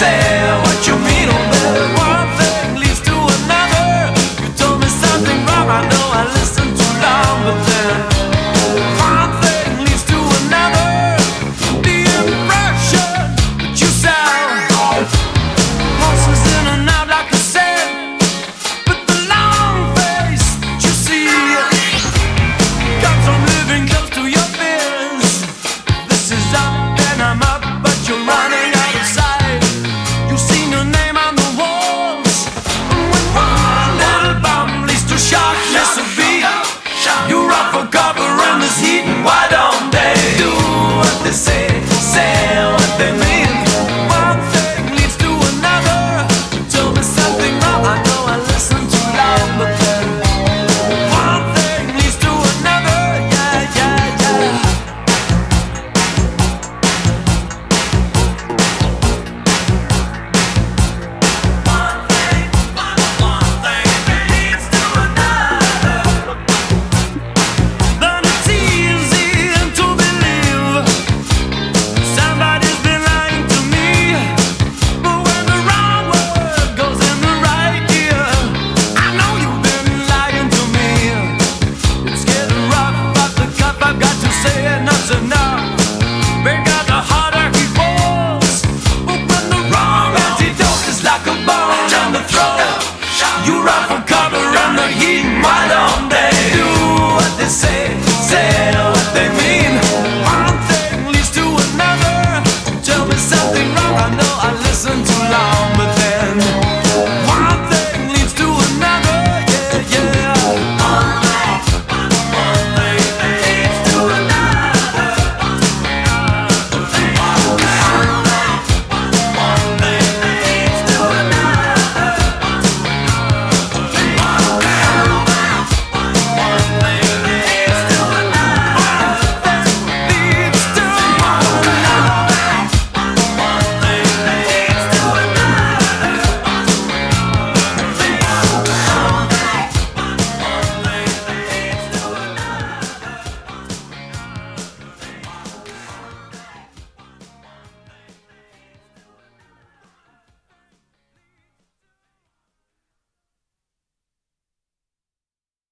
say ye